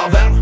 travers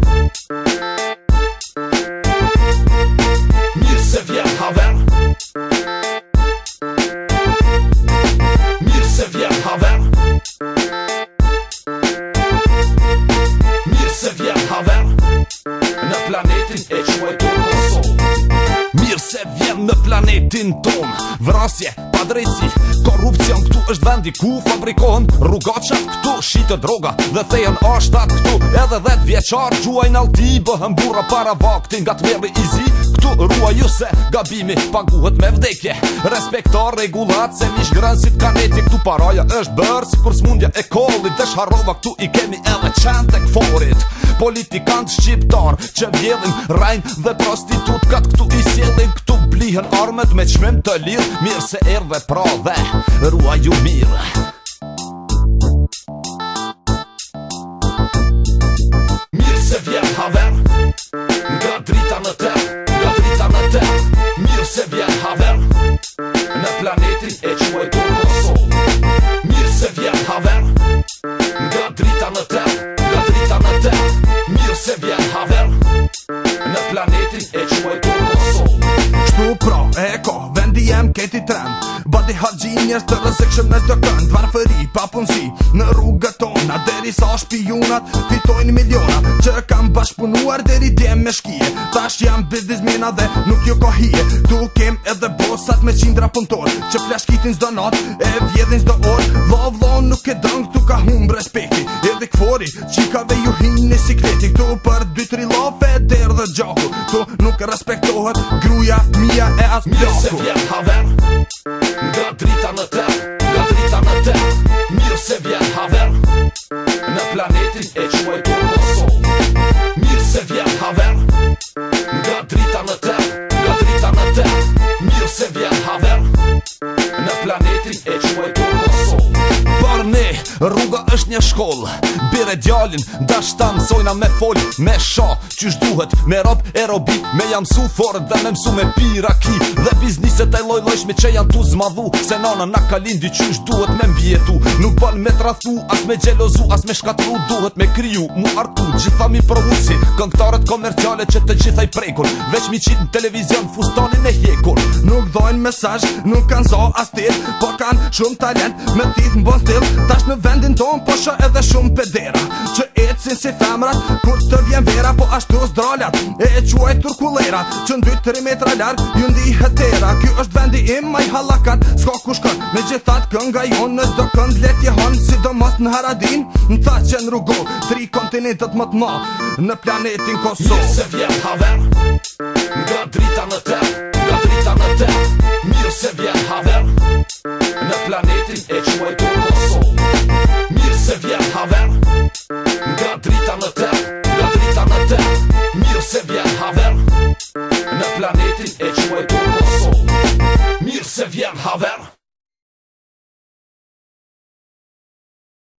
shtetin ton Vrasje, padrejci, korupcion këtu është vendi ku fabrikohen Rrugaqat këtu, shite droga dhe thejen ashtat këtu Edhe të vjeqar, gjuaj në alti, bëhem bura para vaktin Gat mjeli izi, këtu rrua ju se gabimi paguhet me vdekje Respekta regulat se mish grënsit kaneti Këtu paraja është bërë, si kur smundja e kolit Dhe shharova këtu i kemi edhe qente e këforit Politikant shqiptar që vjelin rajn dhe prostitut Katë këtu i sjelin këtu blihen armët me qmim të lirë Mirë se erdhe pra dhe rua ju mirë Mirë se vjen haver Nga drita në të Nga drita në të Mirë se vjen haver Në planetin e quajtur në sol Mirë se vjen haver Nga drita në të Nga drita në të Mirë se vjen haver Në planetin e quajtur në sol keti trend Body hot genius të rësik shumë nështë të kënd Varë fëri pa punësi në rrugët tona Deri sa shpijunat, fitojnë miliona Që kam bashkëpunuar deri djem me shkije Tash jam biznis mina dhe nuk ju kohije Tu kem edhe bosat me qindra punëtor Që flash kitin zdo nat e vjedhin zdo or Vlo vlo nuk e dëng tu ka hum respekti Edhe këfori qikave ju hinë në sikleti Tu për dy tri lofe dhe rëdhë gjoku Tu nuk respektohet gruja mija e atë haver Rruga është një shkollë Bire djallin Da shtanë, sojna me fol Me sha Qysh duhet Me rob e robi Me jam su forë Dhe me mësu me pi Dhe bizniset e loj lojshmi Që janë tu zmadhu Se nana na kalindi Qysh duhet me mbjetu Nuk bal me trathu As me gjelozu As me shkatru Duhet me kriju Mu artu Gjitha mi provusi Këngtarët komerciale Që të gjitha i prekur Veq mi qitë në televizion Fustanin e hjekur Nuk dojnë mesaj Nuk kanë zo as tir Po kanë shumë talent Me tit në bon stil Tash në vendin ton posha edhe shumë pedera Që ecin si femrat, kur të vjen vera Po ashtu s'drollat, e e quaj turkulera Që në 2-3 metra larg, ju ndi hetera Ky është vendi im maj halakat, s'ko ku shkon Me gjithat kënga jonë në do kënd letje hon Si do mos në haradin, në tha që në rrugo Tri kontinentet më të ma, në planetin Kosovë Mirë se vjen haver, nga drita në te Nga drita në te, mirë se vjen